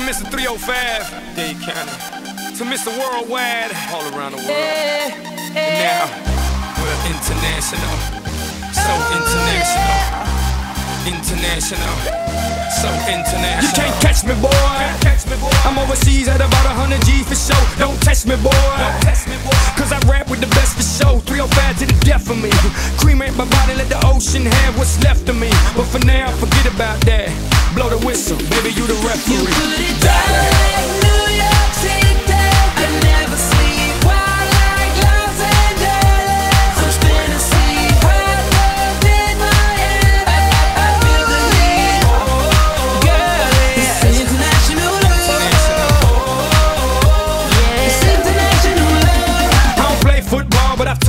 Mr. 305, Dade County. To Mr. Worldwide, all around the world. And now, we're international. So oh, international. International. So international. You can't catch me, boy. I'm overseas at about 100 G for show. Don't test me, boy. Cause I rap with the best for show. 305 to the death of me. Cremate my body, let the ocean have what's left of me. But for now, forget about that. Blow the whistle, baby, you the referee. You put it down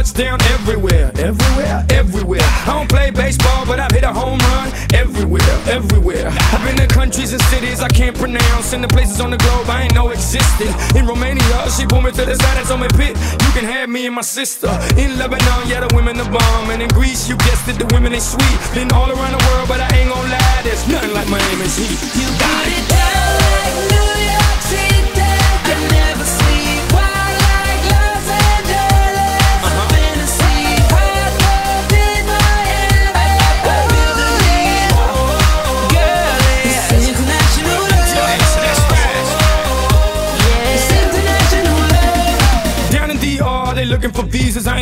football, but I've touched down everywhere. Everywhere, everywhere. I don't play baseball, but I've hit a home run everywhere, everywhere. I've been to countries and cities I can't pronounce, and the places on the globe I ain't know existed. In Romania, she pulled me to the side and told me, Pit, you can have me and my sister. In Lebanon, yeah, the women the bomb. And in Greece, you guessed it, the women they sweet. Been all around the world, but I ain't gon' lie, there's nothing like Miami's heat. You put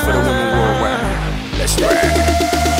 for the women worldwide. Let's ride.